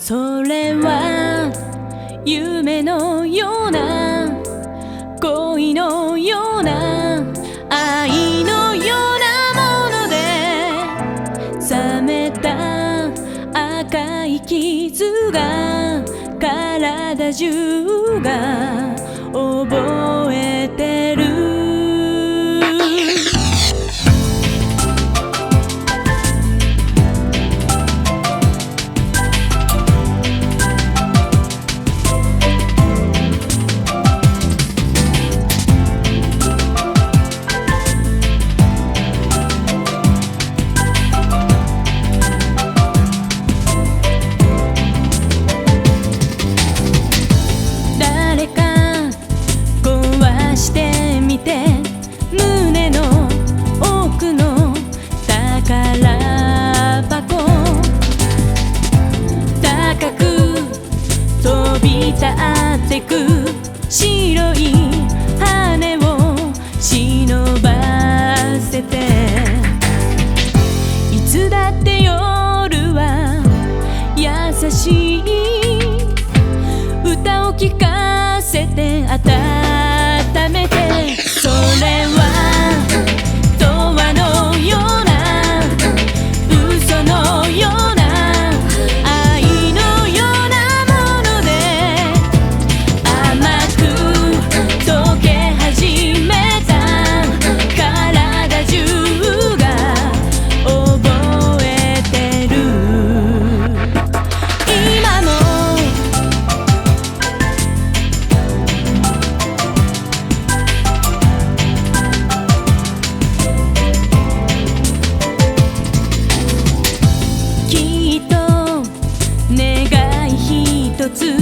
それは夢のような恋のような愛のようなもので冷めた赤い傷が体中が覚え自